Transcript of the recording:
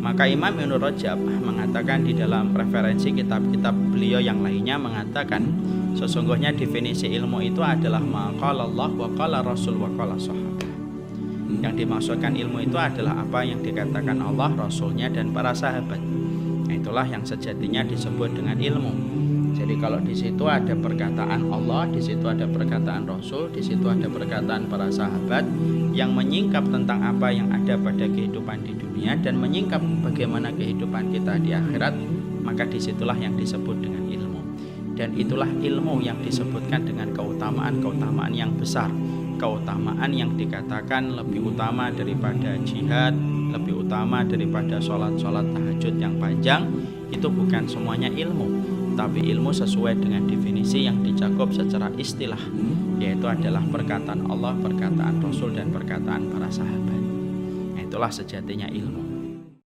Maka Imam Ibnu Rajab mengatakan di dalam referensi kitab-kitab beliau yang lainnya mengatakan sesungguhnya definisi ilmu itu adalah maqala Allah wa qala Rasul wa qala sahabat. Yang dimaksudkan ilmu itu adalah apa yang dikatakan Allah, Rasulnya dan para sahabat. Itulah yang sejatinya disebut dengan ilmu. Jadi kalau di situ ada perkataan Allah, di situ ada perkataan Rasul, di situ ada perkataan para sahabat yang menyingkap tentang apa yang ada pada kehidupan di dunia dan menyingkap bagaimana kehidupan kita di akhirat, maka di situlah yang disebut dengan ilmu. Dan itulah ilmu yang disebutkan dengan keutamaan-keutamaan yang besar, keutamaan yang dikatakan lebih utama daripada jihad, lebih utama daripada sholat-sholat tahajud yang panjang, itu bukan semuanya ilmu, tapi ilmu sesuai dengan definisi yang dicakup secara istilah yaitu adalah perkataan Allah, perkataan Rasul dan perkataan para sahabat. Nah, itulah sejatinya ilmu.